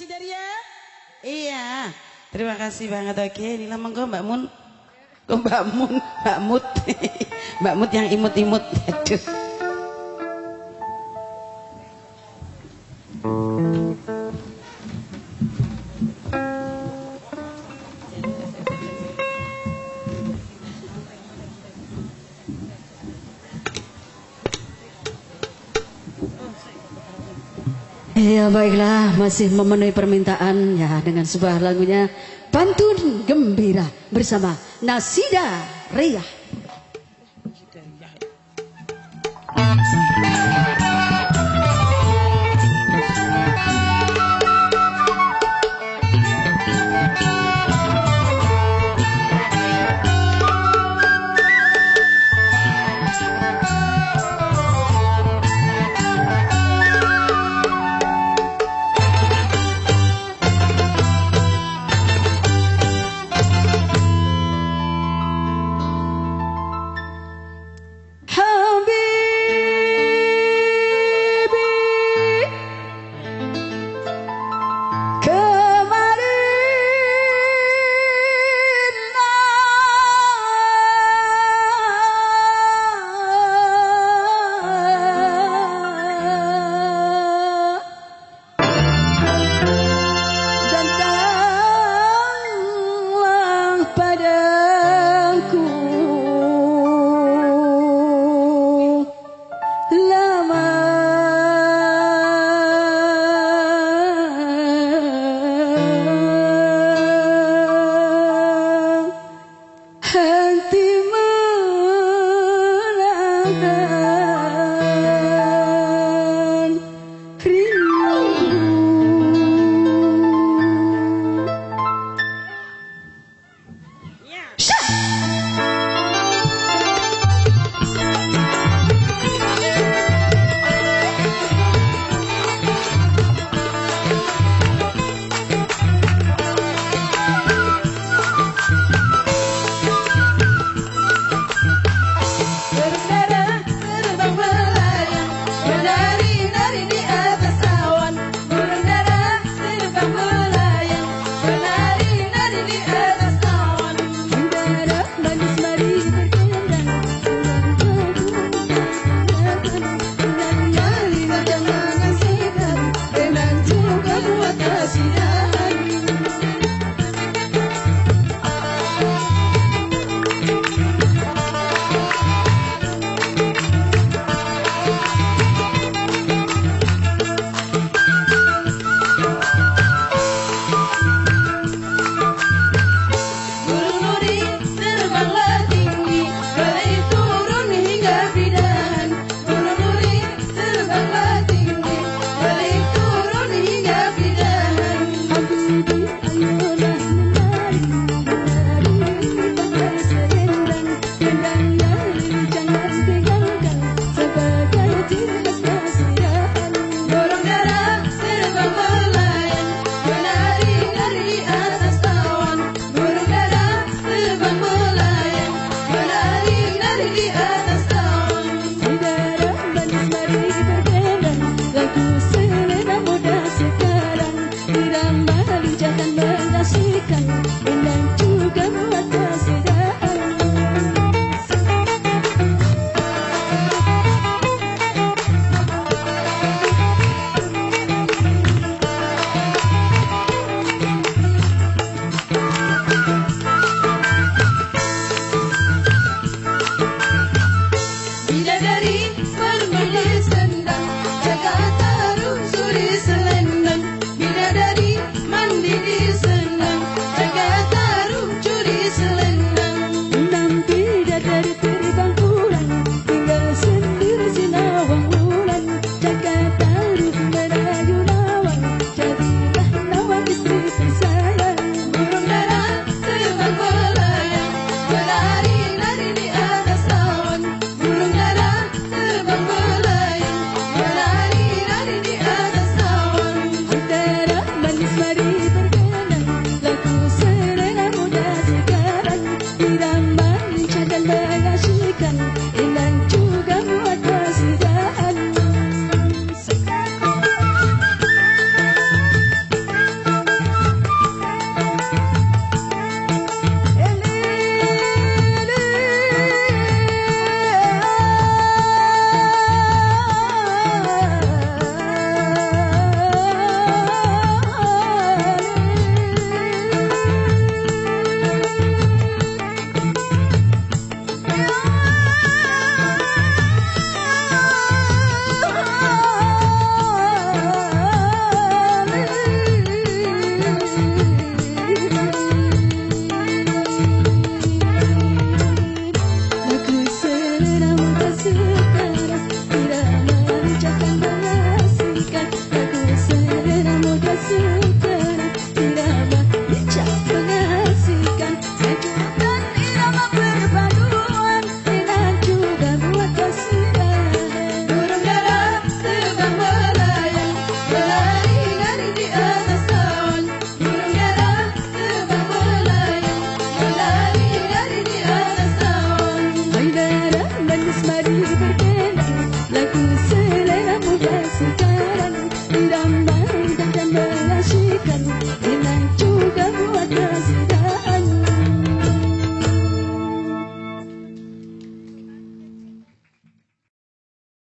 kasih Daria. Iya. Terima kasih banget oke. Inilah monggo Mbak Mun. Kok Mbak Mun, Mbak Mut. Mbak Mut yang imut-imut. Aduh. Ya baiklah masih memenuhi permintaan ya dengan sebuah lagunya Pantun Gembira bersama Nasida Riyah. to